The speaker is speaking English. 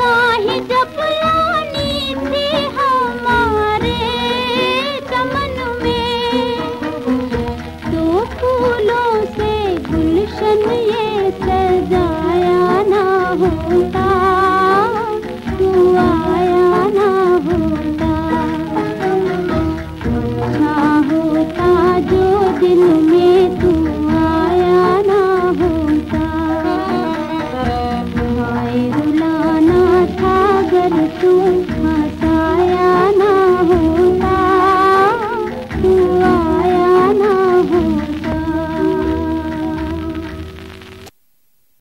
राही